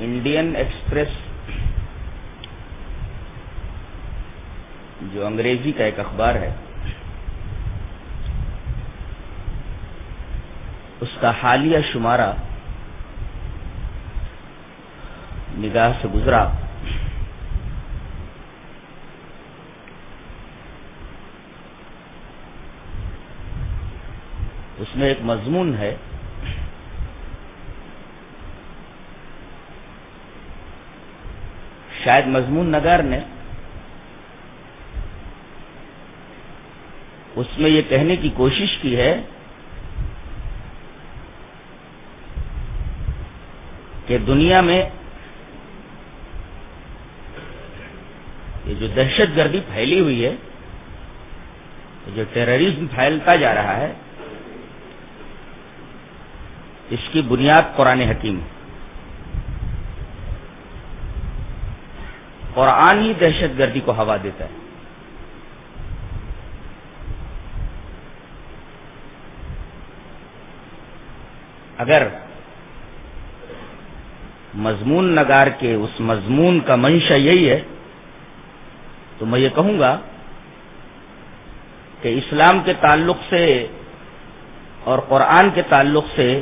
Indian express جو انگریزی کا ایک اخبار ہے، اس کا حالیہ شمارہ نگاہ سے گزرا۔ اس میں ایک مضمون ہے۔ شاید مضمون نگار نے اس میں یہ کہنے کی کوشش کی ہے کہ دنیا میں یہ جو دہشت گردی پھیلی ہوئی ہے جو ٹیررزم پھیلتا جا رہا ہے، اس کی بنیاد قرآن حکیم ہے۔ قرآن ہی دہشت گردی کو ہوا دیتا ہے۔ اگر مضمون نگار کے اس مضمون کا منشا یہی ہے، تو میں یہ کہوں گا کہ اسلام کے تعلق سے اور قرآن کے تعلق سے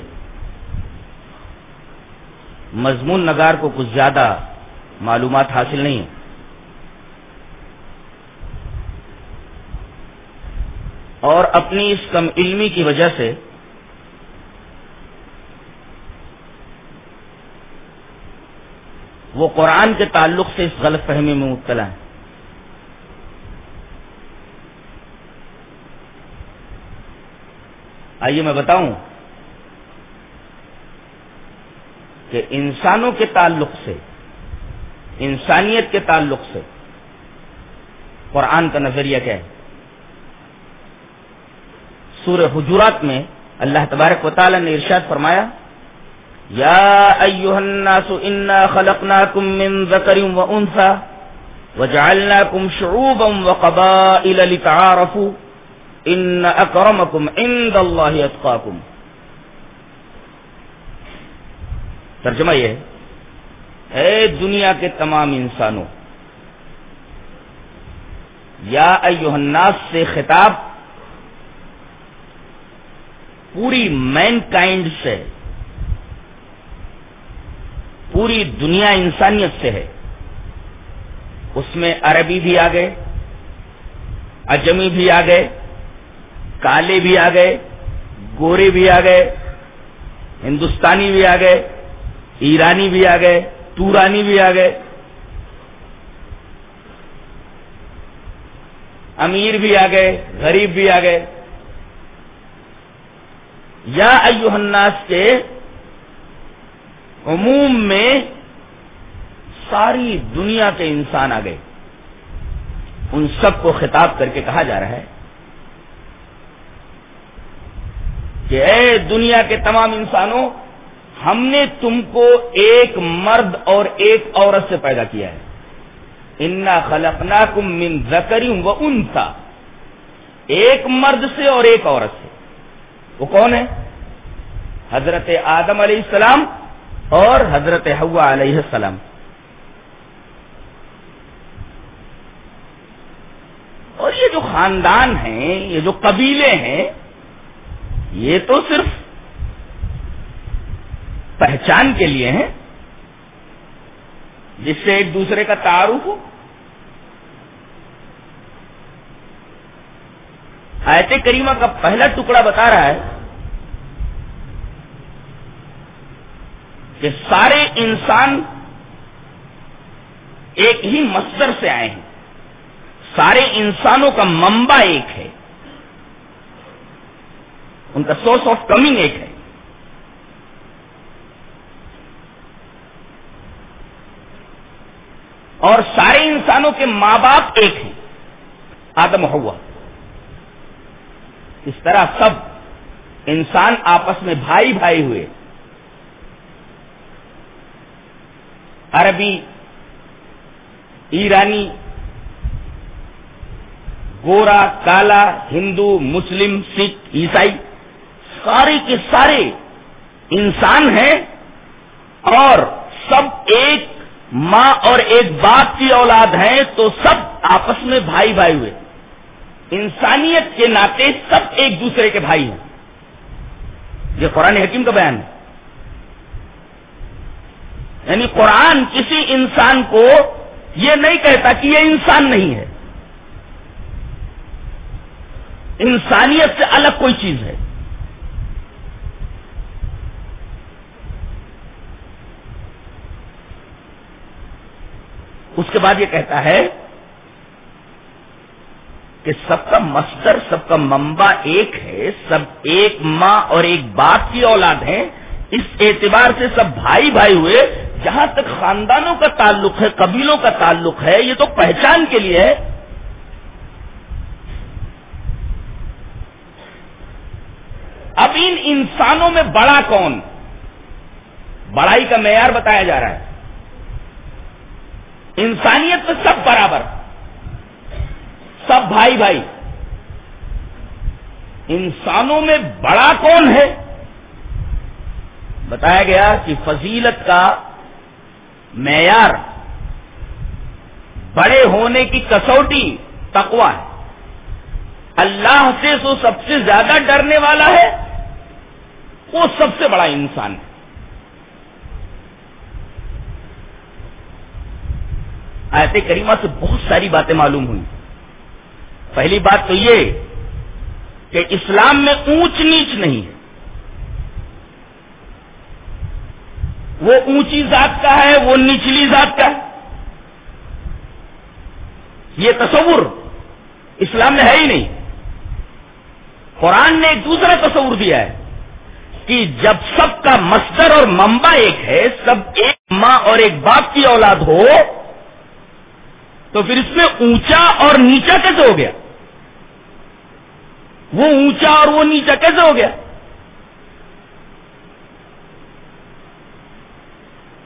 مضمون نگار کو کچھ زیادہ معلومات حاصل نہیں ہیں۔ اور اپنی اس کم علمی کی وجہ سے وہ قرآن کے تعلق سے اس غلط فہمی میں مبتلا ہے آئیے میں بتاؤں کہ انسانوں کے تعلق سے انسانیت کے تعلق سے۔ قرآن کا نظریہ کیا ہے؟ سور حجورات میں اللہ تبارک و تعالی نے ارشاد فرمایا، یا ایوہ الناس انا خلقناکم من ذکر و انثى وجعلناکم شعوبا وقبائل لتعارفوا ان اکرمکم عند اللہ اتقاکم۔ ترجمہ یہ ہے اے دنیا کے تمام انسانوں، یا ایوہ الناس سے خطاب، پوری مین کائنڈ سے پوری دنیا انسانیت سے ہے۔ اس میں عربی بھی آ گئے اجمی بھی آ گئے کالے بھی آ گئے گورے بھی آ گئے ہندوستانی بھی آ گئے ایرانی بھی آ گئے تورانی بھی آ گئے۔ امیر بھی آ گئے، غریب بھی آ گئے۔ یا ایوہ الناس کے عموم میں ساری دنیا کے انسان آ گئے۔ ان سب کو خطاب کر کے کہا جا رہا ہے کہ اے دنیا کے تمام انسانوں ہم نے تم کو ایک مرد اور ایک عورت سے پیدا کیا ہے۔ انا خلقنا کم من زکری و انسا ایک مرد سے اور ایک عورت سے۔ وہ کون ہے؟ حضرت آدم علیہ السلام اور حضرت ہوا علیہ السلام۔ اور یہ جو خاندان ہیں، یہ جو قبیلے ہیں، یہ تو صرف پہچان کے لیے ہیں، جس سے ایک دوسرے کا تعارف ہو۔ آیت کریمہ کا پہلا ٹکڑا بتا رہا ہے کہ سارے انسان ایک ہی مصدر سے آئے ہیں۔ سارے انسانوں کا منبع ایک ہے۔ ان کا سورس آف کمنگ ایک ہے۔ اور سارے انسانوں کے ماں باپ ایک ہیں۔ آدم ہوا اس طرح سب انسان آپس میں بھائی بھائی ہوئے۔ عربی، ایرانی، گورا، کالا، ہندو، مسلم، سکھ، عیسائی، سارے کے سارے انسان ہیں اور سب ایک ماں اور ایک باپ کی اولاد ہیں تو سب آپس میں بھائی بھائی ہوئے۔ انسانیت کے ناطے سب ایک دوسرے کے بھائی ہیں۔ یہ قرآن حکیم کا بیان ہے۔ یعنی قرآن کسی انسان کو یہ نہیں کہتا کہ یہ انسان نہیں ہے۔ انسانیت سے الگ کوئی چیز ہے۔ اس کے بعد یہ کہتا ہے کہ سب کا مستر سب کا ممبا ایک ہے، سب ایک ماں اور ایک باپ کی اولاد ہیں۔ اس اعتبار سے سب بھائی بھائی ہوئے۔ جہاں تک خاندانوں کا تعلق ہے، قبیلوں کا تعلق ہے، یہ تو پہچان کے لیے ہے۔ اب ان انسانوں میں بڑا کون؟ بڑائی کا معیار بتایا جا رہا ہے۔ انسانیت میں سب برابر، سب بھائی بھائی۔ انسانوں میں بڑا کون ہے؟ بتایا گیا کہ فضیلت کا معیار بڑے ہونے کی کسوٹی تقوا ہے۔ اللہ سے سو سب سے زیادہ ڈرنے والا ہے، وہ سب سے بڑا انسان ہے۔ آیت کریمہ سے بہت ساری باتیں معلوم ہوئی پہلی بات تو یہ کہ اسلام میں اونچ نیچ نہیں ہے۔ وہ اونچی ذات کا ہے، وہ نچلی ذات کا ہے۔ یہ تصور اسلام میں ہے ہی نہیں۔ قرآن نے ایک دوسرا تصور دیا ہے کہ جب سب کا مستر اور ممبا ایک ہے، سب ایک ماں اور ایک باپ کی اولاد ہو تو پھر اس میں اونچا اور نیچا کیسے ہو گیا؟ وہ اونچا اور وہ نیچا کیسے ہو گیا؟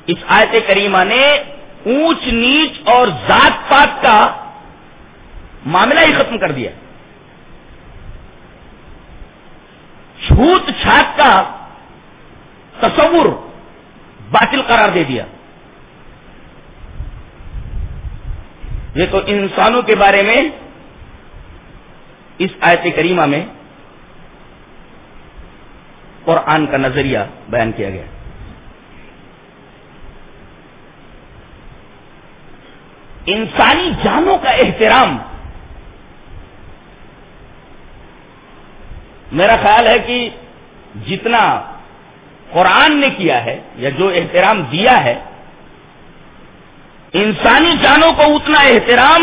اس آیت کریمہ نے اونچ، نیچ اور ذات پات کا معاملہ ہی ختم کر دیا۔ چھوت چھات کا تصور باطل قرار دے دیا۔ یہ تو انسانوں کے بارے میں اس آیت کریمہ میں قرآن کا نظریہ بیان کیا گیا۔ انسانی جانوں کا احترام۔ میرا خیال ہے کہ جتنا قرآن نے کیا ہے یا جو احترام دیا ہے انسانی جانوں کو اتنا احترام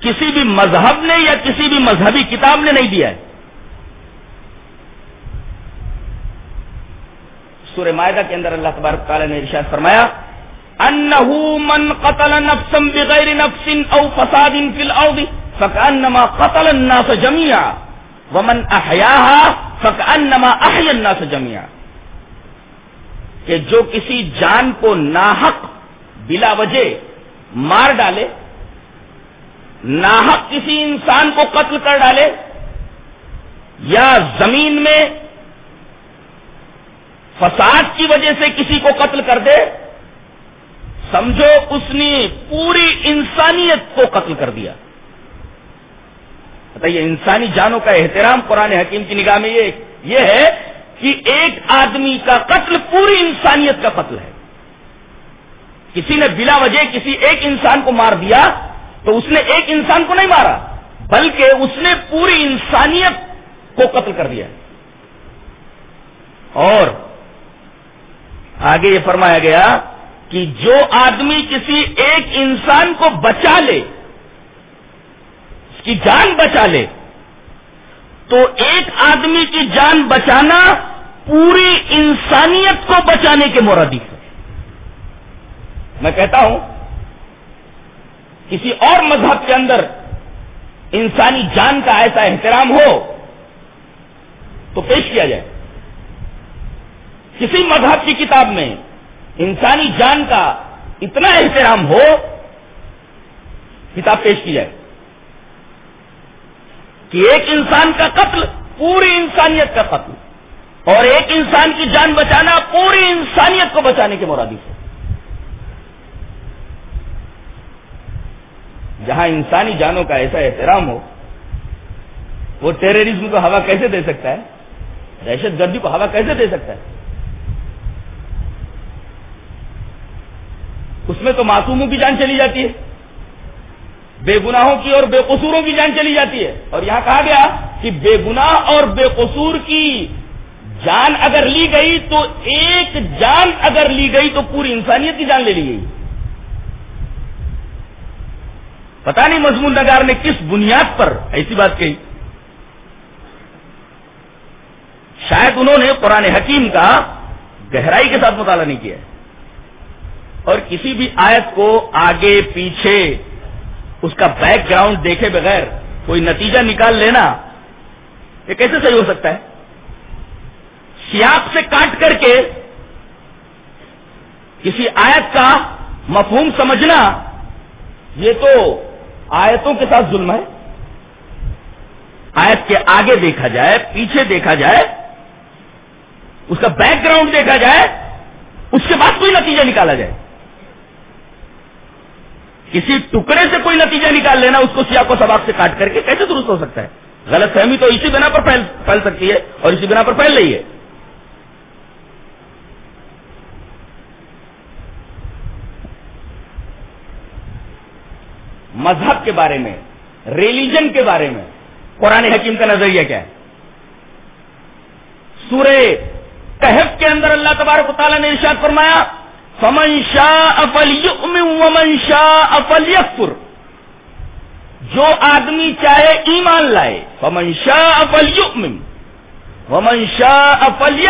کسی بھی مذہب نے یا کسی بھی مذہبی کتاب نے نہیں دیا ہے۔ سورہ معاہدہ کے اندر اللہ تبارک تعالیٰ نے ارشاد فرمایا، انہو من قتل نفسا بغیر نفس او فساد فی الارض فکانما قتل الناس جميعا ومن احیاها فکانما احیا الناس جميعا کہ جو کسی جان کو ناحق بلا وجہ مار ڈالے، ناحق کسی انسان کو قتل کر ڈالے، یا زمین میں فساد کی وجہ سے کسی کو قتل کر دے، سمجھو اس نے پوری انسانیت کو قتل کر دیا۔ بتائیے، انسانی جانوں کا احترام قرآن حکیم کی نگاہ میں یہ یہ ہے کہ ایک آدمی کا قتل پوری انسانیت کا قتل ہے۔ کسی نے بلا وجہ کسی ایک انسان کو مار دیا تو اس نے ایک انسان کو نہیں مارا، بلکہ اس نے پوری انسانیت کو قتل کر دیا۔ اور آگے یہ فرمایا گیا کہ جو آدمی کسی ایک انسان کو بچا لے، اس کی جان بچا لے، تو ایک آدمی کی جان بچانا پوری انسانیت کو بچانے کے مرادف ہے۔ میں کہتا ہوں، کسی اور مذہب کے اندر انسانی جان کا ایسا احترام ہو تو پیش کیا جائے۔ کسی مذہب کی کتاب میں انسانی جان کا اتنا احترام ہو، کتاب پیش کی جائے۔ کہ ایک انسان کا قتل پوری انسانیت کا قتل اور ایک انسان کی جان بچانا پوری انسانیت کو بچانے کے مرادی سے جہاں انسانی جانوں کا ایسا احترام ہو، وہ ٹیررزم کو ہوا کیسے دے سکتا ہے؟ دہشت گردی کو ہوا کیسے دے سکتا ہے؟ اس میں تو معصوموں کی جان چلی جاتی ہے، بے گناہوں کی اور بے قصوروں کی جان چلی جاتی ہے۔ اور یہاں کہا گیا کہ بے گناہ اور بے قصور کی جان اگر لی گئی تو، ایک جان اگر لی گئی تو پوری انسانیت کی جان لے لی گئی۔ پتا نہیں مضمون نگار نے کس بنیاد پر ایسی بات کہی۔ شاید انہوں نے قرآن حکیم کا گہرائی کے ساتھ مطالعہ نہیں کیا اور کسی بھی آیت کو آگے پیچھے اس کا بیک گراؤنڈ دیکھے بغیر کوئی نتیجہ نکال لینا یہ کیسے صحیح ہو سکتا ہے؟ سیاق سے کاٹ کر کے کسی آیت کا مفہوم سمجھنا یہ تو آیتوں کے ساتھ ظلم ہے۔ آیت کے آگے دیکھا جائے، پیچھے دیکھا جائے، اس کا بیک گراؤنڈ دیکھا جائے، اس کے بعد کوئی نتیجہ نکالا جائے۔ کسی ٹکڑے سے کوئی نتیجہ نکال لینا، اس کو سیاہ کو سباق سے کاٹ کر کے کیسے درست ہو سکتا ہے؟ غلط فہمی تو اسی بنا پر پھیل سکتی ہے اور اسی بنا پر پھیل رہی ہے۔ مذہب کے بارے میں، ریلیجن کے بارے میں، قرآن حکیم کا نظریہ کیا ہے؟ سورہ کہف کے اندر اللہ تبارک تعالیٰ نے ارشاد فرمایا، فمن شاہ ومن شاہ افل جو آدمی چاہے ایمان لائے، فمن شاہ افل ومن شاہ افل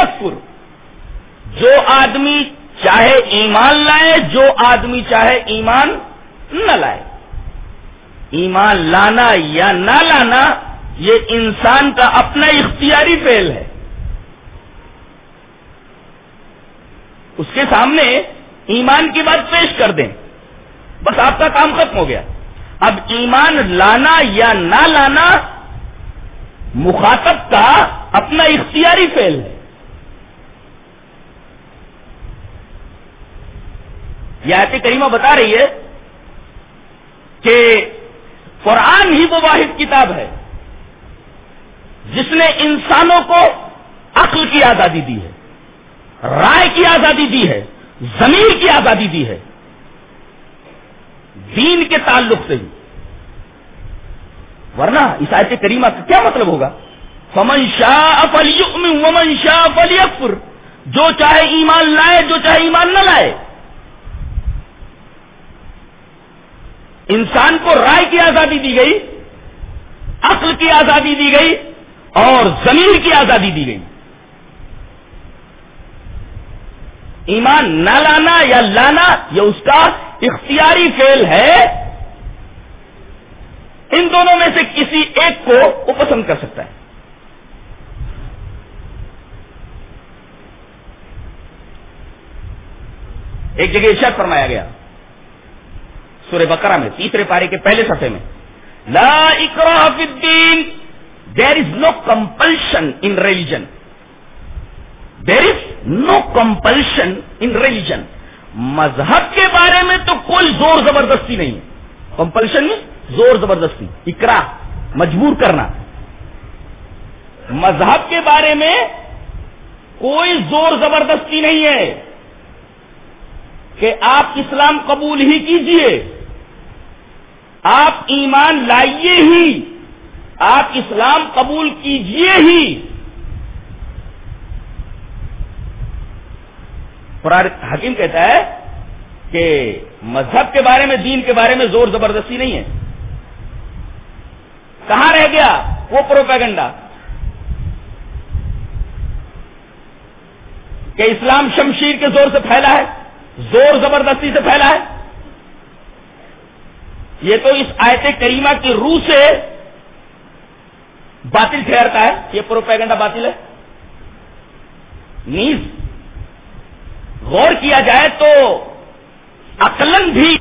جو آدمی چاہے ایمان لائے، جو آدمی چاہے ایمان نہ لائے۔ ایمان لانا یا نہ لانا، یہ انسان کا اپنا اختیاری فیل ہے۔ اس کے سامنے ایمان کی بات پیش کر دیں۔ بس آپ کا کام ختم ہو گیا۔ اب ایمان لانا یا نہ لانا مخاطب کا اپنا اختیاری فیل ہے۔ یہ آیت کریمہ بتا رہی ہے کہ قرآن ہی وہ واحد کتاب ہے جس نے انسانوں کو عقل کی آزادی دی ہے، رائے کی آزادی دی ہے، زمین کی آزادی دی ہے۔ دین کے تعلق سے ہی ورنہ اس آیت کریمہ کا کیا مطلب ہوگا؟ فمن شاہ افلی ومن شاہ افلی جو چاہے ایمان لائے، جو چاہے ایمان نہ لائے۔ انسان کو رائے کی آزادی دی گئی، عقل کی آزادی دی گئی، اور زمین کی آزادی دی گئی۔ ایمان نہ لانا یا لانا، یہ اس کا اختیاری فیل ہے۔ ان دونوں میں سے کسی ایک کو وہ پسند کر سکتا ہے۔ ایک جگہ ارشاد فرمایا گیا۔ سورہ بقرہ میں، تیسرے پارے کے پہلے صفحے میں۔ لا فی الدین there is no compulsion in religion there is no compulsion in religion مذہب کے بارے میں تو کوئی زور زبردستی نہیں۔ کمپلشن میں زور زبردستی۔ اکرا مجبور کرنا۔ مذہب کے بارے میں کوئی زور زبردستی نہیں ہے کہ آپ اسلام قبول ہی کیجیے۔ آپ ایمان لائیے ہی، آپ اسلام قبول کیجیے ہی۔ قرآن حکیم کہتا ہے کہ مذہب کے بارے میں، دین کے بارے میں زور زبردستی نہیں ہے۔ کہاں رہ گیا وہ پروپیگنڈا؟ کہ اسلام شمشیر کے زور سے پھیلا ہے، زور زبردستی سے پھیلا ہے۔ یہ تو اس آیت کریمہ کی روح سے باطل ٹھہرتا ہے، یہ پروپیگنڈا باطل ہے۔ نیز غور کیا جائے تو عقلن بھی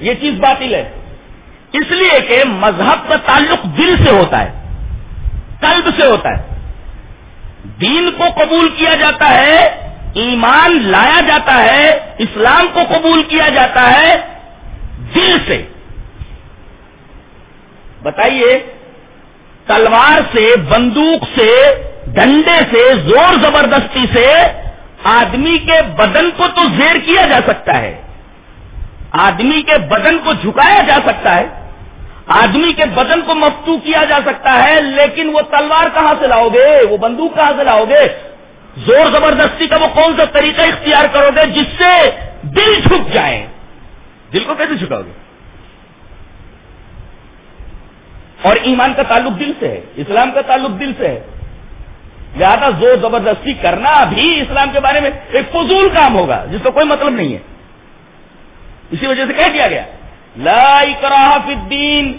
یہ چیز باطل ہے۔ اس لیے کہ مذہب کا تعلق دل سے ہوتا ہے، قلب سے ہوتا ہے۔ دین کو قبول کیا جاتا ہے، ایمان لایا جاتا ہے، اسلام کو قبول کیا جاتا ہے۔ دل سے۔ بتائیے، تلوار سے، بندوق سے، ڈنڈے سے، زور زبردستی سے آدمی کے بدن کو تو زیر کیا جا سکتا ہے۔ آدمی کے بدن کو جھکایا جا سکتا ہے۔ آدمی کے بدن کو مفتو کیا جا سکتا ہے، لیکن وہ تلوار کہاں سے لاؤ گے؟ وہ بندوق کہاں سے لاؤ گے؟ زور زبردستی کا وہ کون سا طریقہ اختیار کرو گے جس سے دل جھک جائے؟ دل کو کیسے جھکاؤ گے؟ اور ایمان کا تعلق دل سے ہے، اسلام کا تعلق دل سے ہے۔ لہذا زور زبردستی کرنا بھی اسلام کے بارے میں ایک فضول کام ہوگا، جس کا کوئی مطلب نہیں ہے۔ اسی وجہ سے کہہ دیا گیا، لا اکراہ فی الدین،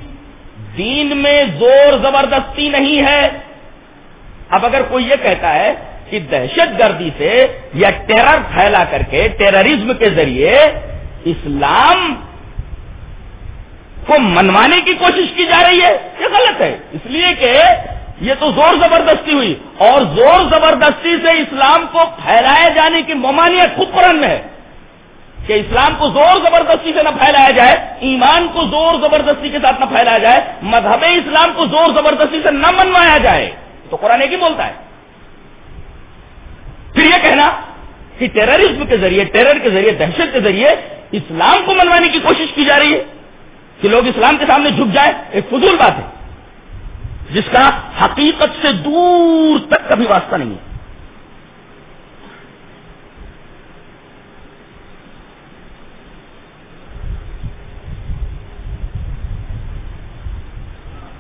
دین میں زور زبردستی نہیں ہے۔ اب اگر کوئی یہ کہتا ہے کہ دہشت گردی سے یا ٹیرر پھیلا کر کے ٹیررزم کے ذریعے اسلام کو منوانے کی کوشش کی جا رہی ہے یہ غلط ہے اس لیے کہ یہ تو زور زبردستی ہوئی اور زور زبردستی سے اسلام کو پھیلائے جانے کی ممانعت خود قرآن میں ہے کہ اسلام کو زور زبردستی سے نہ پھیلایا جائے، ایمان کو زور زبردستی کے ساتھ نہ پھیلایا جائے، مذہب اسلام کو زور زبردستی سے نہ منوایا جائے تو قرآن ایک ہی بولتا ہے۔ پھر یہ کہنا کہ ٹیررزم کے ذریعے ٹیرر کے ذریعے، دہشت کے ذریعے اسلام کو منوانے کی کوشش کی جا رہی ہے کہ لوگ اسلام کے سامنے جھک جائیں، ایک فضول بات ہے۔ جس کا حقیقت سے دور تک کبھی واسطہ نہیں ہے۔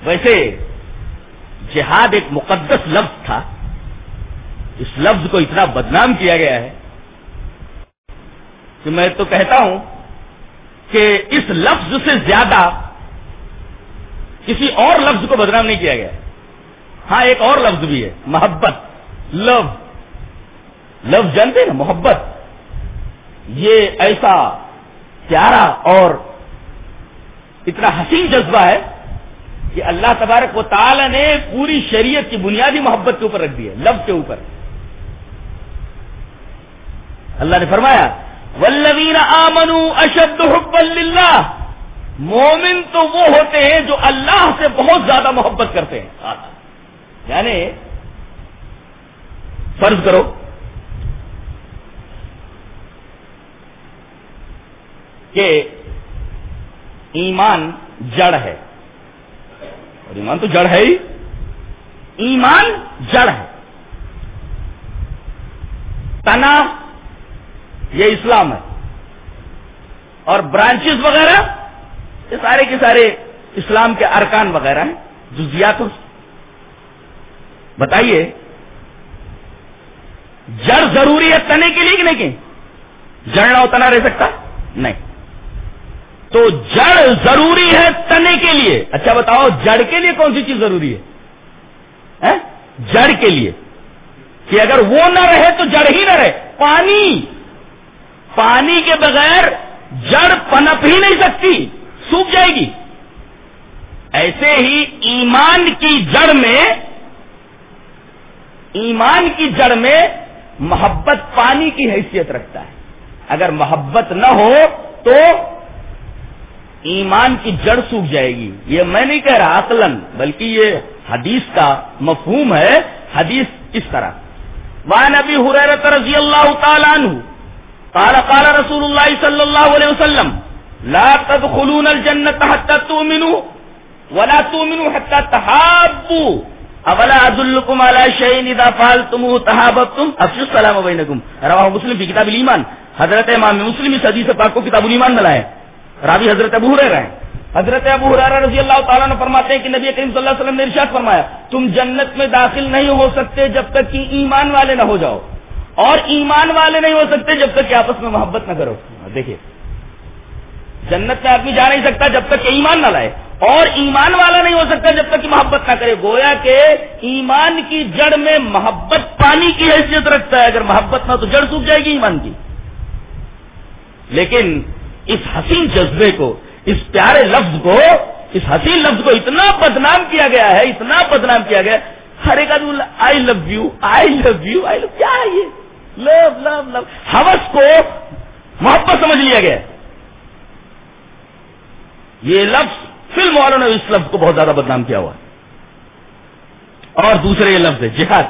ویسے جہاد ایک مقدس لفظ تھا۔ اس لفظ کو اتنا بدنام کیا گیا ہے۔ کہ میں تو کہتا ہوں کہ اس لفظ سے زیادہ کسی اور لفظ کو بدنام نہیں کیا گیا۔ ہاں ایک اور لفظ بھی ہے، محبت لو لفظ جانتے نا محبت۔ یہ ایسا پیارا اور اتنا حسین جذبہ ہے کہ اللہ تبارک و تعالی نے پوری شریعت کی بنیادی محبت کے اوپر رکھ دی ہے لفظ کے اوپر۔ اللہ نے فرمایا ولوین آمنو اشد حب اللہ مومن تو وہ ہوتے ہیں جو اللہ سے بہت زیادہ محبت کرتے ہیں۔ یعنی فرض کرو، کہ ایمان جڑ ہے۔ اور ایمان تو جڑ ہے ہی۔ ایمان جڑ ہے۔ تنا یہ اسلام ہے اور برانچز وغیرہ یہ سارے کے سارے اسلام کے ارکان وغیرہ ہیں، جزیات بتائیے، جڑ ضروری ہے تنے کے لیے کہ نہیں کہ جڑ نہ تنا رہ سکتا؟ نہیں۔ تو جڑ ضروری ہے تنے کے لیے۔ اچھا بتاؤ، جڑ کے لیے کون سی چیز ضروری ہے؟ جڑ کے لیے۔ کہ اگر وہ نہ رہے تو جڑ ہی نہ رہے۔ پانی۔ پانی کے بغیر جڑ پنپ ہی نہیں سکتی، سوکھ جائے گی۔ ایسے ہی ایمان کی جڑ میں، ایمان کی جڑ میں محبت پانی کی حیثیت رکھتا ہے۔ اگر محبت نہ ہو تو ایمان کی جڑ سوکھ جائے گی۔ یہ میں نہیں کہہ رہا عقلن بلکہ یہ حدیث کا مفہوم ہے۔ حدیث اس طرح۔ وان ابی حریرت رضی اللہ تعالیٰ عنہ قال قال رسول اللہ صلی اللہ علیہ وسلم، لا تدخلون الجنة حتى تؤمنوا، ولا تؤمنوا حتى تحابوا. اولا ادلكم على شيء اذا فعلتموه تحاببتم؟ افشوا السلام بينكم. رواه مسلم في كتاب الايمان حضرت امام مسلم اس حدیث پاک کو کتاب الايمان میں لائے راوی حضرت ابو ہریرہ ہیں. حضرت ابو ہریرہ رضی اللہ تعالیٰ نے فرماتے ہیں کہ نبی کریم صلی اللہ علیہ وسلم نے ارشاد فرمایا، تم جنت میں داخل نہیں ہو سکتے جب تک کہ ایمان والے نہ ہو جاؤ. اور ایمان والے نہیں ہو سکتے جب تک کہ آپس میں محبت نہ کرو۔ دیکھیے۔ جنت میں آدمی جا نہیں سکتا جب تک کہ ایمان نہ لائے۔ اور ایمان والا نہیں ہو سکتا جب تک کہ محبت نہ کرے۔ گویا کہ ایمان کی جڑ میں محبت پانی کی حیثیت رکھتا ہے۔ اگر محبت نہ تو جڑ سوکھ جائے گی ایمان کی۔ لیکن اس حسین جذبے کو، اس پیارے لفظ کو، اس حسین لفظ کو اتنا بدنام کیا گیا ہے، اتنا بدنام کیا گیا ہر ایک آدمی آئی love you I love you آئی لو کیا ہے یہ؟ لو لو لو حوث کو محبت سمجھ لیا گیا۔ یہ لفظ فلم والوں نے اس لفظ کو بہت زیادہ بدنام کیا ہوا۔ اور دوسرے یہ لفظ ہے جہاد۔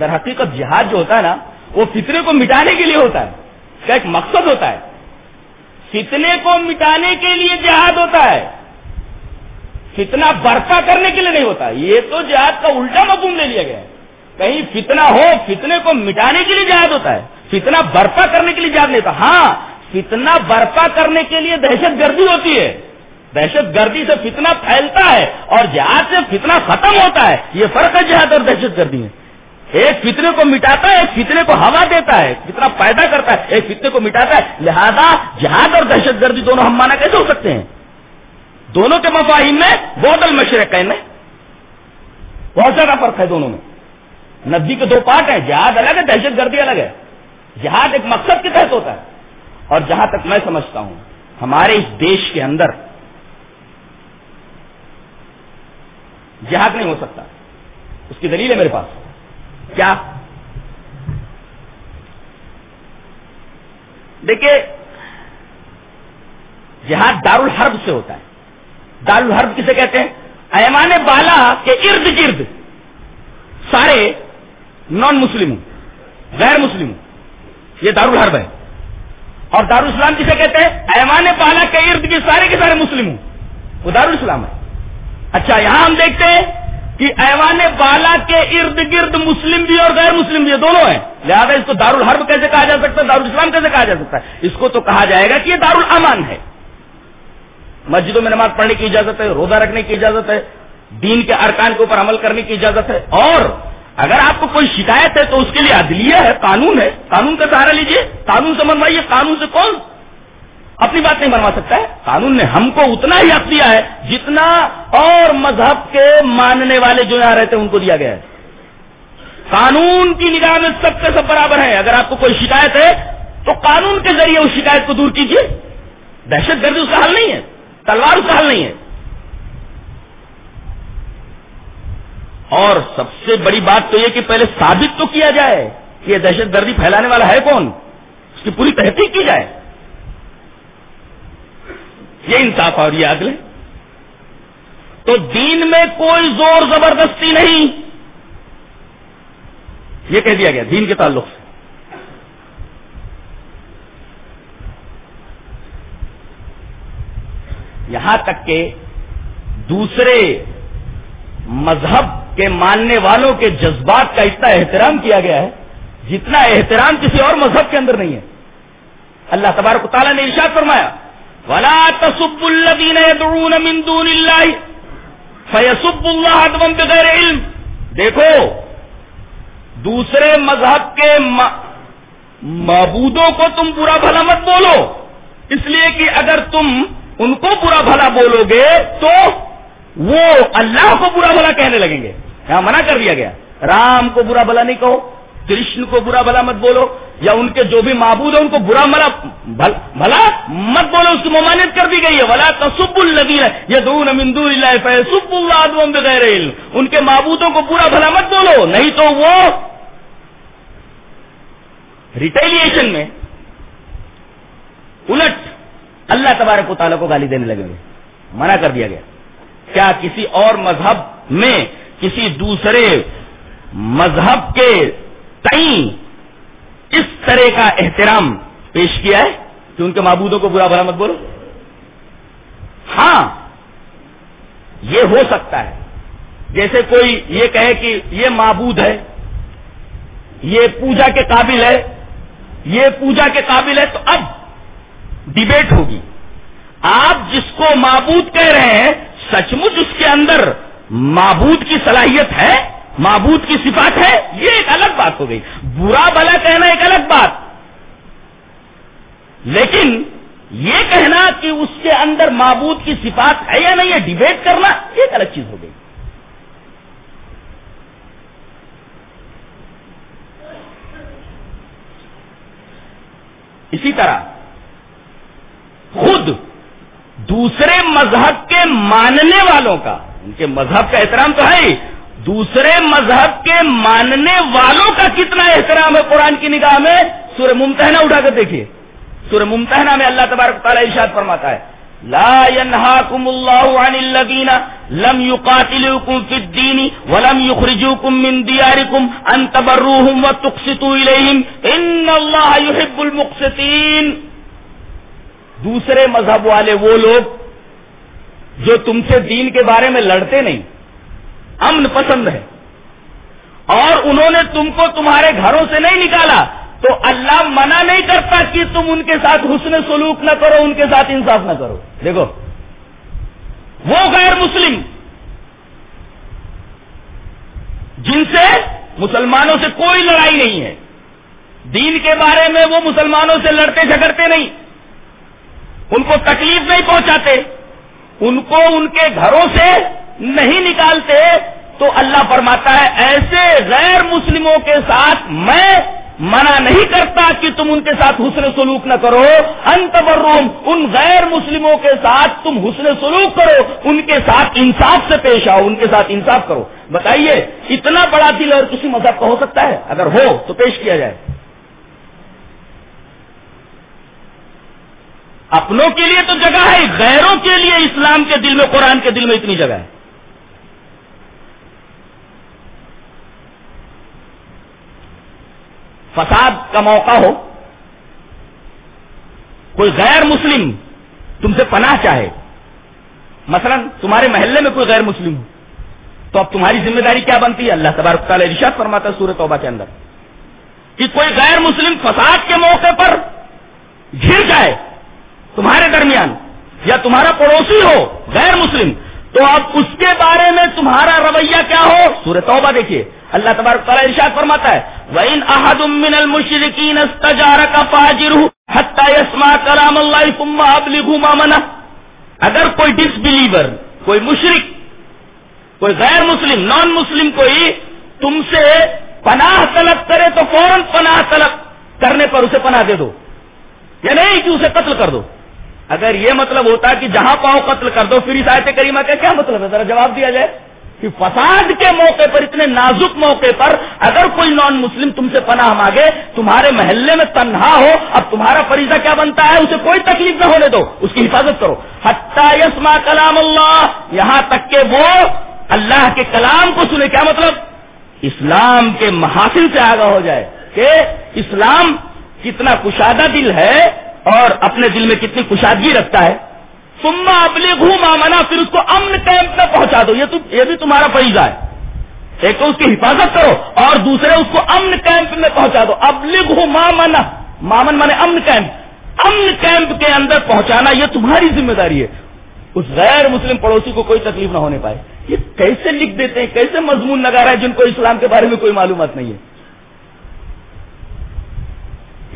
در حقیقت جہاد جو ہوتا ہے نا، وہ فطرے کو مٹانے کے لیے ہوتا ہے۔ اس کا ایک مقصد ہوتا ہے۔ فتنے کو مٹانے کے لیے جہاد ہوتا ہے۔ فتنا برپا کرنے کے لیے نہیں ہوتا۔ یہ تو جہاد کا الٹا مفہوم لے لیا گیا۔ ہے کہیں فتنا ہو، فتنے کو مٹانے کے لیے جہاد ہوتا ہے۔ فتنا برپا کرنے کے لیے جہاد نہیں ہوتا۔ ہاں فتنا برپا کرنے کے لیے دہشت گردی ہوتی ہے۔ دہشت گردی سے فتنا پھیلتا ہے اور جہاد سے فتنا ختم ہوتا ہے۔ یہ فرق ہے جہاد اور دہشت گردی میں۔ ایک فتنے کو مٹاتا ہے، ایک فتنے کو ہوا دیتا ہے۔ فتنا پیدا کرتا ہے، ایک فتنے کو مٹاتا ہے۔ لہذا جہاد اور دہشت گردی دونوں ہم مانا کیسے ہو سکتے ہیں؟ دونوں کے مفاہیم میں بہت المشرق میں بہت زیادہ فرق ہے دونوں میں۔ ندی کے دو پارٹ ہیں، جہاد الگ ہے، دہشت گردی الگ ہے۔ جہاد ایک مقصد کے تحت ہوتا ہے۔ اور جہاں تک میں سمجھتا ہوں، ہمارے اس دیش کے اندر جہاد نہیں ہو سکتا۔ اس کی دلیل ہے میرے پاس۔ کیا؟ دیکھیے، جہاد دار الحرب سے ہوتا ہے۔ دار الحرب کسے کہتے ہیں؟ ایمان بالا کے ارد گرد سارے نان مسلم غیر مسلم یہ دار الحرب ہے۔ اور دارالاسلام کسے کہتے ہیں؟ ایمان بالا کے ارد گرد سارے کے سارے مسلم ہوں۔ وہ دارالاسلام ہے۔ اچھا یہاں ہم دیکھتے ہیں کہ ایوان بالا کے ارد گرد مسلم بھی اور غیر مسلم بھی دونوں ہیں۔ لہٰذا اس کو دار الحرب کیسے کہا جا سکتا ہے؟ دارالاسلام کیسے کہا جا سکتا ہے؟ اس کو تو کہا جائے گا کہ یہ دار الامان ہے۔ مسجدوں میں نماز پڑھنے کی اجازت ہے، روزہ رکھنے کی اجازت ہے، دین کے ارکان کے اوپر عمل کرنے کی اجازت ہے اور اگر آپ کو کوئی شکایت ہے تو اس کے لیے عدلیہ ہے، قانون ہے۔ قانون کا سہارا لیجیے قانون سے منوائیے، قانون سے کون؟ اپنی بات نہیں بنوا سکتا ہے۔ قانون نے ہم کو اتنا ہی حق دیا ہے جتنا اور مذہب کے ماننے والے جو یہاں رہتے ہیں، ان کو دیا گیا ہے۔ قانون کی نگاہ میں سب کے سب برابر ہے اگر آپ کو کوئی شکایت ہے تو قانون کے ذریعے اس شکایت کو دور کیجیے دہشت گردی اس کا حل نہیں ہے۔ تلوار اس کا حل نہیں ہے۔ اور سب سے بڑی بات تو یہ کہ پہلے ثابت تو کیا جائے کہ یہ دہشت گردی پھیلانے والا ہے کون؟ اس کی پوری تحقیق کی جائے۔ یہ انصاف اور یہ عدل ہے۔ تو دین میں کوئی زور زبردستی نہیں۔ یہ کہہ دیا گیا، دین کے تعلق سے۔ یہاں تک کہ دوسرے مذہب کے ماننے والوں کے جذبات کا اتنا احترام کیا گیا ہے، جتنا احترام کسی اور مذہب کے اندر نہیں ہے۔ اللہ تبارک تعالیٰ نے ارشاد فرمایا، ولا تصب الذين يدعون من دون الله فيسب الله عدوا علم۔ دیکھو، دوسرے مذہب کے معبودوں کو تم برا بھلا مت بولو۔ اس لیے کہ اگر تم ان کو برا بھلا بولو گے تو وہ اللہ کو برا بھلا کہنے لگیں گے۔ یہاں منع کر دیا گیا۔ رام کو برا بھلا نہیں کہو، کرشن کو برا بھلا مت بولو، یا ان کے جو بھی معبود ہیں ان کو برا ملا بھلا مت بولو، اس کی ممانت کر دی گئی ہے۔ بلا تصب الدین یہ دون امندور سب اللہ بغیر ان کے معبودوں کو برا بھلا مت بولو، نہیں تو وہ ریٹیلیشن میں الٹ اللہ تبارک و تعالیٰ کو گالی دینے لگے ہوئے منع کر دیا گیا۔ کیا کسی اور مذہب میں کسی دوسرے مذہب کے اس طرح کا احترام پیش کیا ہے کہ ان کے معبودوں کو برا بھلا مت بولو؟ ہاں یہ ہو سکتا ہے۔ جیسے کوئی یہ کہے کہ یہ معبود ہے، یہ پوجا کے قابل ہے، یہ پوجا کے قابل ہے، تو اب ڈبیٹ ہوگی۔ آپ جس کو معبود کہہ رہے ہیں سچ مچ اس کے اندر معبود کی صلاحیت ہے، معبود کی صفات ہے، یہ ایک الگ بات ہو گئی۔ برا بلا کہنا ایک الگ بات۔ لیکن یہ کہنا کہ اس کے اندر معبود کی صفات ہے یا نہیں، یہ ڈیبیٹ کرنا ایک الگ چیز ہو گئی۔ اسی طرح خود دوسرے مذہب کے ماننے والوں کا ان کے مذہب کا احترام تو ہے دوسرے مذہب کے ماننے والوں کا کتنا احترام ہے قرآن کی نگاہ میں؟ سورہ ممتحنہ اٹھا کر دیکھیے۔ سورہ ممتحنہ میں اللہ تبارک تعالیٰ ارشاد فرماتا ہے۔ لا ينهاكم الله عن الذين لم يقاتلوكم في الدين ولم يخرجوكم من دياركم ان تبروهم وتقسطوا اليهم ان الله يحب المقسطين دوسرے مذہب والے وہ لوگ جو تم سے دین کے بارے میں لڑتے نہیں، امن پسند ہے۔ اور انہوں نے تم کو تمہارے گھروں سے نہیں نکالا، تو اللہ منع نہیں کرتا کہ تم ان کے ساتھ حسن سلوک نہ کرو، ان کے ساتھ انصاف نہ کرو۔ دیکھو، وہ غیر مسلم، جن سے مسلمانوں سے کوئی لڑائی نہیں ہے، دین کے بارے میں وہ مسلمانوں سے لڑتے جھگڑتے نہیں، ان کو تکلیف نہیں پہنچاتے۔ ان کو ان کے گھروں سے نہیں نکالتے تو اللہ فرماتا ہے، ایسے غیر مسلموں کے ساتھ میں منع نہیں کرتا کہ تم ان کے ساتھ حسن سلوک نہ کرو۔ انتبروم ان غیر مسلموں کے ساتھ تم حسن سلوک کرو، ان کے ساتھ انصاف سے پیش آؤ، ان کے ساتھ انصاف کرو۔ بتائیے، اتنا بڑا دل اور کسی مذہب کا ہو سکتا ہے؟ اگر ہو تو پیش کیا جائے۔ اپنوں کے لیے تو جگہ ہے، غیروں کے لیے اسلام کے دل میں، قرآن کے دل میں اتنی جگہ ہے۔ فساد کا موقع ہو، کوئی غیر مسلم تم سے پناہ چاہے، مثلا تمہارے محلے میں کوئی غیر مسلم ہو، تو اب تمہاری ذمہ داری کیا بنتی ہے؟ اللہ تبارک تعالیٰ رشاد فرماتا ہے سورت توبہ کے اندر کہ کوئی غیر مسلم فساد کے موقع پر گر جائے تمہارے درمیان یا تمہارا پڑوسی ہو، غیر مسلم، تو اب اس کے بارے میں تمہارا رویہ کیا ہو؟ سورہ توبہ دیکھیے۔ اللہ تبارک تعالیٰ ارشاد فرماتا ہے، وَإِنْ أَحَدٌ مِّنَ الْمُشْرِكِينَ اسْتَجَارَكَ فَاجِرْهُ حَتَّى يَسْمَعَ كَلَامَ اللَّهِ ثُمَّ أَبْلِغْهُ مَا مَنَهُ اگر کوئی ڈس بلیور کوئی مشرک، کوئی غیر مسلم نان مسلم کوئی تم سے پناہ طلب کرے تو فوراً پناہ طلب کرنے پر اسے پناہ دے دو۔ یا نہیں کہ اسے قتل کر دو۔ اگر یہ مطلب ہوتا کہ جہاں پاؤ قتل کر دو، پھر اس آیت کریمہ کا کیا مطلب ہے؟ ذرا جواب دیا جائے۔ کہ فساد کے موقع پر، اتنے نازک موقع پر اگر کوئی نان مسلم تم سے پناہ مانگے، تمہارے محلے میں تنہا ہو، اب تمہارا فریضہ کیا بنتا ہے؟ اسے کوئی تکلیف نہ ہونے دو، اس کی حفاظت کرو۔ یسما کلام اللہ، یہاں تک کہ وہ اللہ کے کلام کو سنے۔ کیا مطلب؟ اسلام کے محاسن سے آگاہ ہو جائے کہ اسلام کتنا کشادہ دل ہے اور اپنے دل میں کتنی کشادگی رکھتا ہے۔ سما ابلی گھوما منا، پھر اس کو امن کیمپ میں پہنچا دو۔ یہ یہ بھی تمہارا فریضہ ہے۔ ایک تو اس کی حفاظت کرو اور دوسرے اس کو امن کیمپ میں پہنچا دو۔ ابلی گھوما منا مامن مانے امن کیمپ امن کیمپ کے اندر پہنچانا یہ تمہاری ذمہ داری ہے۔ اس غیر مسلم پڑوسی کو کوئی تکلیف نہ ہونے پائے۔ یہ کیسے لکھ دیتے ہیں؟ کیسے مضمون لگا رہا ہے جن کو اسلام کے بارے میں کوئی معلومات نہیں ہے؟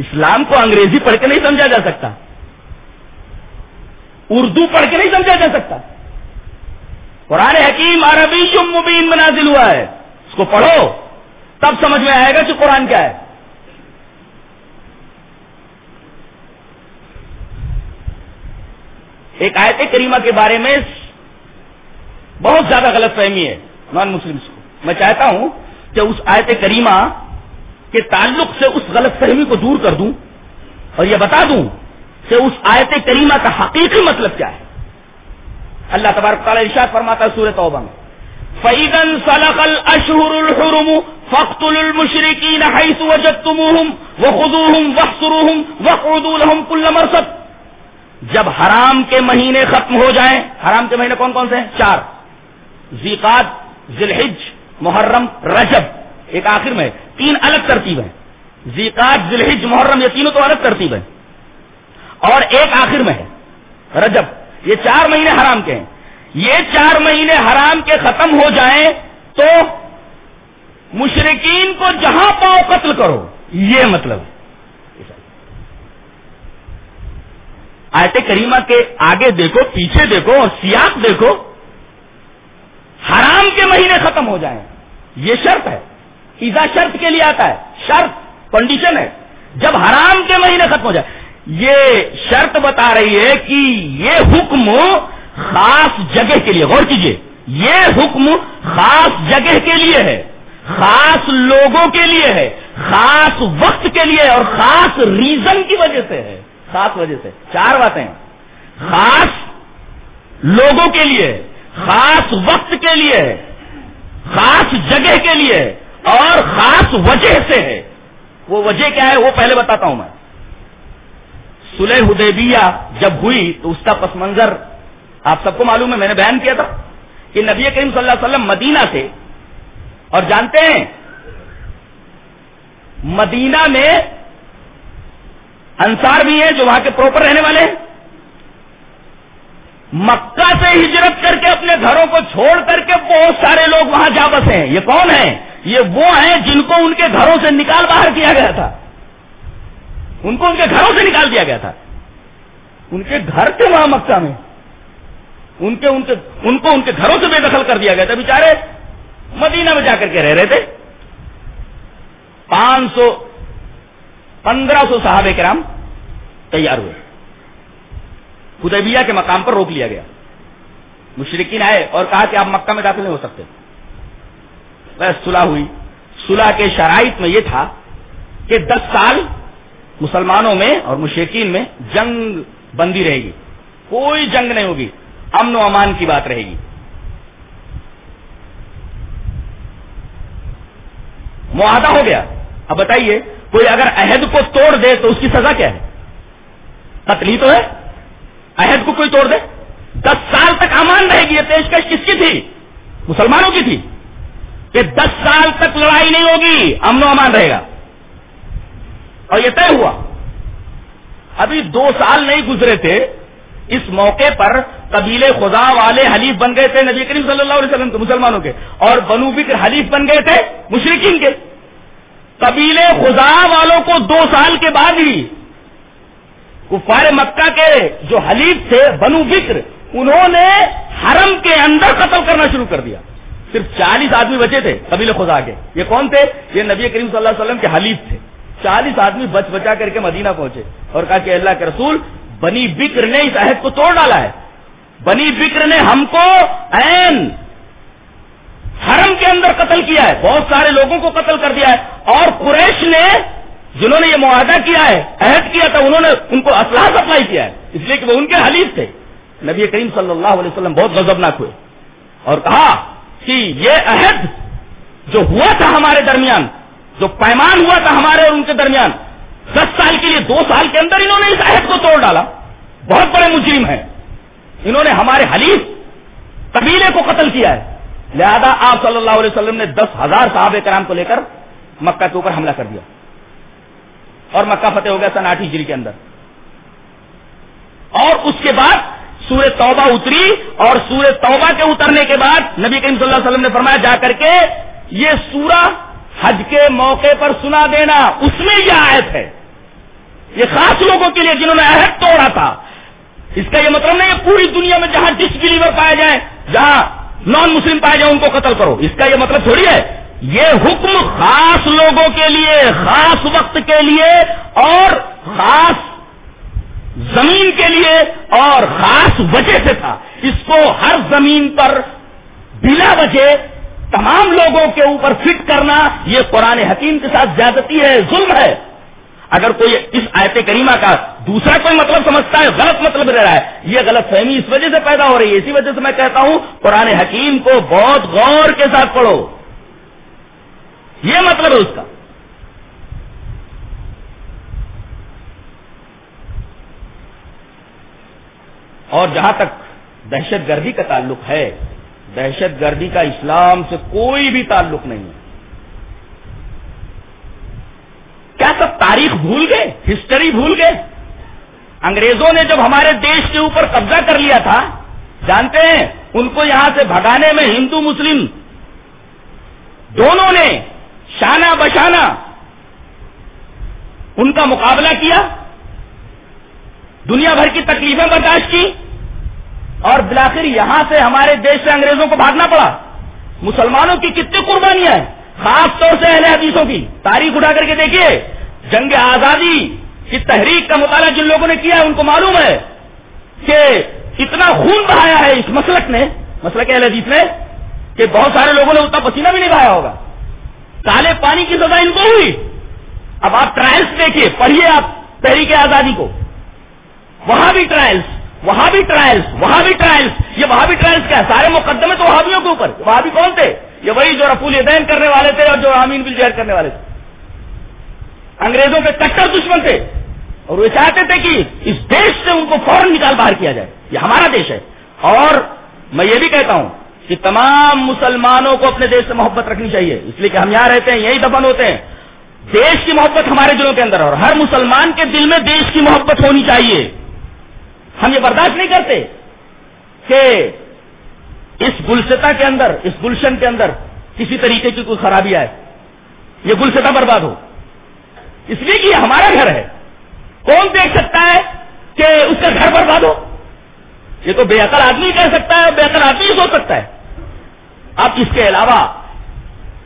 اسلام کو انگریزی پڑھ کے نہیں سمجھا جا سکتا۔ اردو پڑھ کے نہیں سمجھا جا سکتا۔ قرآن حکیم عربی مبین منازل ہوا ہے۔ اس کو پڑھو۔ تب سمجھ میں آئے گا کہ قرآن کیا ہے۔ ایک آیت کریمہ کے بارے میں بہت زیادہ غلط فہمی ہے نان مسلم کو۔ میں چاہتا ہوں کہ اس آیت کریمہ کے تعلق سے اس غلط فہمی کو دور کر دوں اور یہ بتا دوں کہ اس آیت کریمہ کا حقیقی مطلب کیا ہے۔ اللہ تبارک تعالیٰ ارشاد فرماتا ہے سورت توبہ میں۔ فیدن سلق الاشہر الحرم فقتل المشرکین حیث وجدتموہم وخذوہم وحصروہم وقعدوا لهم کل مرصد۔ جب حرام کے مہینے ختم ہو جائیں، حرام کے مہینے کون کون سے ہیں؟ چار۔ زیقات ذلحج محرم، رجب۔ ایک آخر میں تین الگ ترتیب ہیں۔ زیقات ذلحج محرم، یہ تینوں تو الگ ترتیب ہیں۔ اور ایک آخر میں ہے، رجب۔ یہ چار مہینے حرام کے ہیں۔ یہ چار مہینے حرام کے ختم ہو جائیں تو مشرقین کو جہاں پاؤ قتل کرو، یہ مطلب آیت کریمہ کے آگے دیکھو، پیچھے دیکھو اور سیاق دیکھو، حرام کے مہینے ختم ہو جائیں۔ یہ شرط ہے۔ ایزا شرط کے لیے آتا ہے۔ شرط کنڈیشن ہے۔ جب حرام کے مہینے ختم ہو جائے۔ یہ شرط بتا رہی ہے کہ یہ حکم خاص جگہ کے لیے، غور کیجیے یہ حکم خاص جگہ کے لیے ہے۔ خاص لوگوں کے لیے ہے۔ خاص وقت کے لیے اور خاص ریزن کی وجہ سے ہے۔ خاص وجہ سے۔ چار باتیں خاص لوگوں کے لیے خاص وقت کے لیے خاص جگہ کے لیے اور خاص وجہ سے ہے۔ وہ وجہ کیا ہے؟ وہ پہلے بتاتا ہوں میں۔ سلح حدیبیہ جب ہوئی تو اس کا پس منظر آپ سب کو معلوم ہے، میں نے بیان کیا تھا کہ نبی کریم صلی اللہ علیہ وسلم مدینہ سے، اور جانتے ہیں، مدینہ میں انصار بھی ہیں جو وہاں کے پروپر رہنے والے ہیں۔ مکہ سے ہجرت کر کے اپنے گھروں کو چھوڑ کر کے بہت سارے لوگ وہاں جا بسے ہیں۔ یہ کون ہیں یہ وہ ہیں جن کو ان کے گھروں سے نکال باہر کیا گیا تھا۔ ان کو ان کے گھروں سے نکال دیا گیا تھا۔ ان کے گھر تھے وہاں مکہ میں۔ ان کے ان کے ان کو ان کے گھروں سے بے دخل کر دیا گیا تھا۔ بےچارے مدینہ میں جا کر کے رہ رہے تھے۔ پانچ سو، پندرہ سو صحابہ کرام تیار ہوئے۔ خدیبیہ کے مقام پر روک لیا گیا۔ مشرقین آئے اور کہا کہ آپ مکہ میں داخل نہیں ہو سکتے۔ صلح ہوئی۔ صلح کے شرائط میں یہ تھا کہ دس سال مسلمانوں میں اور مشرقین میں جنگ بندی رہے گی۔ کوئی جنگ نہیں ہوگی۔ امن و امان کی بات رہے گی۔ معاہدہ ہو گیا۔ اب بتائیے، کوئی اگر عہد کو توڑ دے تو اس کی سزا کیا ہے؟ قتلی تو ہے۔ عہد کو کوئی توڑ دے۔ دس سال تک امان رہے گی۔ یہ پیشکش کس کی تھی؟ مسلمانوں کی تھی۔ کہ دس سال تک لڑائی نہیں ہوگی، امن و امان رہے گا۔ اور یہ طے ہوا۔ ابھی دو سال نہیں گزرے تھے، اس موقع پر قبیلے خدا والے حلیف بن گئے تھے نبی کریم صلی اللہ علیہ وسلم کے، مسلمانوں کے۔ اور بنو بکر حلیف بن گئے تھے مشرقین کے۔ قبیلے خدا والوں کو دو سال کے بعد ہی کفار مکہ کے جو حلیف تھے بنو بکر، انہوں نے حرم کے اندر قتل کرنا شروع کر دیا۔ صرف چالیس آدمی بچے تھے قبیلے خدا کے۔ یہ کون تھے؟ یہ نبی کریم صلی اللہ علیہ وسلم کے حلیف تھے۔ چالیس آدمی بچ بچا کر کے مدینہ پہنچے اور کہا کہ اللہ کے رسول، بنی بکر نے اس عہد کو توڑ ڈالا ہے۔ بنی بکر نے ہم کو این حرم کے اندر قتل کیا ہے۔ بہت سارے لوگوں کو قتل کر دیا ہے۔ اور قریش نے جنہوں نے یہ معاہدہ کیا ہے، عہد کیا تھا، انہوں نے ان کو اسلحہ سپلائی کیا ہے۔ اس لیے کہ وہ ان کے حلیف تھے۔ نبی کریم صلی اللہ علیہ وسلم بہت غضبناک ہوئے اور کہا کہ یہ عہد جو ہوا تھا ہمارے درمیان، جو پیمان ہوا تھا ہمارے اور ان کے درمیان، دس سال کے لیے، دو سال کے اندر انہوں نے اس عہد کو توڑ ڈالا۔ بہت بڑے مجرم ہیں۔ انہوں نے ہمارے حلیف قبیلے کو قتل کیا ہے۔ لہذا آپ صلی اللہ علیہ وسلم نے دس ہزار صحابہ کرام کو لے کر مکہ کے اوپر حملہ کر دیا۔ اور مکہ فتح ہو گیا سن آٹھ ہجری کے اندر۔ اور اس کے بعد سورہ توبہ اتری اور سورہ توبہ کے اترنے کے بعد نبی کریم صلی اللہ علیہ وسلم نے فرمایا جا کر کے یہ سورہ حج کے موقع پر سنا دینا، اس میں یہ آیت ہے۔ یہ خاص لوگوں کے لیے جنہوں نے عہد توڑا تھا۔ اس کا یہ مطلب نہیں ہے پوری دنیا میں جہاں ڈس بلیور پائے جائیں، جہاں نان مسلم پائے جائیں، ان کو قتل کرو۔ اس کا یہ مطلب تھوڑی ہے۔ یہ حکم خاص لوگوں کے لیے، خاص وقت کے لیے اور خاص زمین کے لیے اور خاص وجہ سے تھا۔ اس کو ہر زمین پر بلا وجہ تمام لوگوں کے اوپر فٹ کرنا یہ قرآن حکیم کے ساتھ زیادتی ہے، ظلم ہے۔ اگر کوئی اس آیت کریمہ کا دوسرا کوئی مطلب سمجھتا ہے، غلط مطلب رہ رہا ہے، یہ غلط فہمی اس وجہ سے پیدا ہو رہی ہے۔ اسی وجہ سے میں کہتا ہوں، قرآن حکیم کو بہت غور کے ساتھ پڑھو۔ یہ مطلب ہے اس کا۔ اور جہاں تک دہشت گردی کا تعلق ہے، دہشت گردی کا اسلام سے کوئی بھی تعلق نہیں ہے۔ کیا سب تاریخ بھول گئے؟ ہسٹری بھول گئے؟ انگریزوں نے جب ہمارے دیش کے اوپر قبضہ کر لیا تھا، جانتے ہیں، ان کو یہاں سے بھگانے میں ہندو، مسلم دونوں نے شانہ بشانہ ان کا مقابلہ کیا۔ دنیا بھر کی تکلیفیں برداشت کی۔ اور بلاخر یہاں سے ہمارے دیش سے انگریزوں کو بھاگنا پڑا۔ مسلمانوں کی کتنی قربانیاں ہیں، خاص طور سے اہل حدیثوں کی۔ تاریخ اٹھا کر کے دیکھیے، جنگ آزادی کی تحریک کا مطالعہ جن لوگوں نے کیا ہے ان کو معلوم ہے کہ اتنا خون بہایا ہے اس مسلک نے، مسلک اہل حدیث نے، کہ بہت سارے لوگوں نے اتنا پسینہ بھی نہیں کھایا ہوگا۔ کالے پانی کی سزا ان کو ہوئی۔ اب آپ ٹرائلس دیکھیے، پڑھیے آپ تحریک آزادی کو۔ وہاں بھی ٹرائلس وہاں بھی ٹرائلس وہاں بھی ٹرائلس یہ وہاں بھی ٹرائلس کیا سارے مقدمے تو وہابیوں کے اوپر، وہاں بھی کون تھے؟ یہ وہی جو رفول دین کرنے والے تھے اور جو امین بل جہر کرنے والے تھے۔ انگریزوں کے کٹر دشمن تھے اور وہ چاہتے تھے کہ اس دیش سے ان کو فوراً نکال باہر کیا جائے۔ یہ ہمارا دیش ہے۔ اور میں یہ بھی کہتا ہوں کہ تمام مسلمانوں کو اپنے دیش سے محبت رکھنی چاہیے۔ اس لیے کہ ہم یہاں رہتے ہیں، یہی دفن ہوتے ہیں۔ دیش کی محبت ہمارے دلوں کے اندر اور ہر مسلمان کے دل میں دیش کی محبت ہونی چاہیے۔ ہم یہ برداشت نہیں کرتے کہ اس گلستا کے اندر، اس گلشن کے اندر کسی طریقے کی کوئی خرابی آئے، یہ گلستا برباد ہو۔ اس لیے کہ یہ ہمارا گھر ہے۔ کون دیکھ سکتا ہے کہ اس کا گھر برباد ہو؟ یہ تو بے عقل آدمی کہہ سکتا ہے، بے عقل آدمی سوچ سکتا ہے۔ اب اس کے علاوہ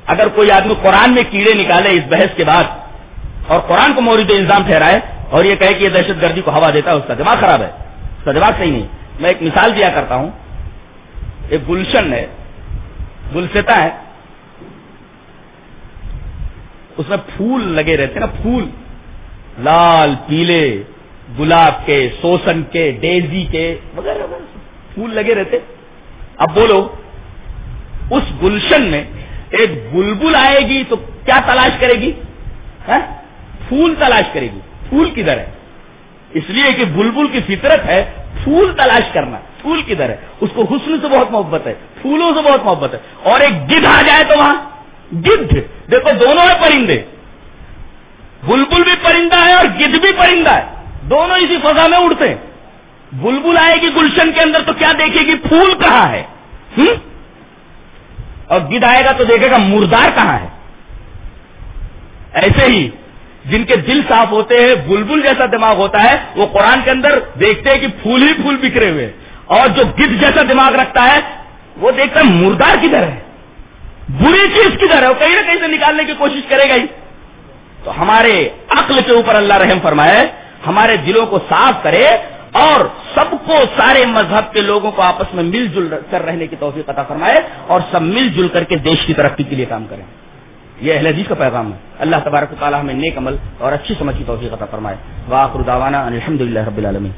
اگر کوئی آدمی قرآن میں کیڑے نکالے اس بحث کے بعد اور قرآن کو مورد الزام ٹھہرائے اور یہ کہے کہ یہ دہشت گردی کو ہوا دیتا ہے، اس کا دماغ خراب ہے۔ اس کا دماغ صحیح نہیں میں ایک مثال دیا کرتا ہوں۔ ایک گلشن ہے گلستا ہے۔ اس میں پھول لگے رہتے نا، پھول۔ لال، پیلے، گلاب کے، سوسن کے، ڈیزی کے وغیرہ۔ پھول لگے رہتے۔ اب بولو، اس گلشن میں ایک بلبل آئے گی تو کیا تلاش کرے گی؟ ہاں؟ پھول تلاش کرے گی۔ پھول کدھر ہے؟ اس لیے کہ بلبل کی فطرت ہے پھول تلاش کرنا، پھول کدھر ہے؟ اس کو حسن سے بہت محبت ہے، پھولوں سے بہت محبت ہے۔ اور ایک گدھ آ جائے تو وہاں گدھ، دیکھو دونوں ہیں پرندے۔ بلبل بھی پرندہ ہے اور گدھ بھی پرندہ ہے۔ دونوں اسی فضا میں اڑتے ہیں۔ بلبل آئے گی گلشن کے اندر تو کیا دیکھے گی؟ پھول کہاں ہے؟ اور گد آئے گا تو دیکھے گا مردار کہاں ہے؟ ایسے ہی جن کے دل صاف ہوتے ہیں، بلبل جیسا دماغ ہوتا ہے، وہ قرآن کے اندر دیکھتے ہیں کہ پھول ہی پھول بکھرے ہوئے اور جو گد جیسا دماغ رکھتا ہے، وہ دیکھتا ہے مردار کدھر ہے؟ بری چیز کدھر ہے؟ وہ کہیں نہ کہیں سے نکالنے کی کوشش کرے گا ہی۔ تو ہمارے عقل کے اوپر اللہ رحم فرمائے، ہمارے دلوں کو صاف کرے اور سب کو سارے مذہب کے لوگوں کو آپس میں مل جل کر رہنے کی توفیق عطا فرمائے اور سب مل جل کر کے دیش کی ترقی کے لیے کام کریں۔ یہ اہل حدیث کا پیغام ہے۔ اللہ تبارک تعالیٰ ہمیں نیک عمل اور اچھی سمجھ کی توفیق عطا فرمائے۔ واخر دعوانا الحمد رب العالمین۔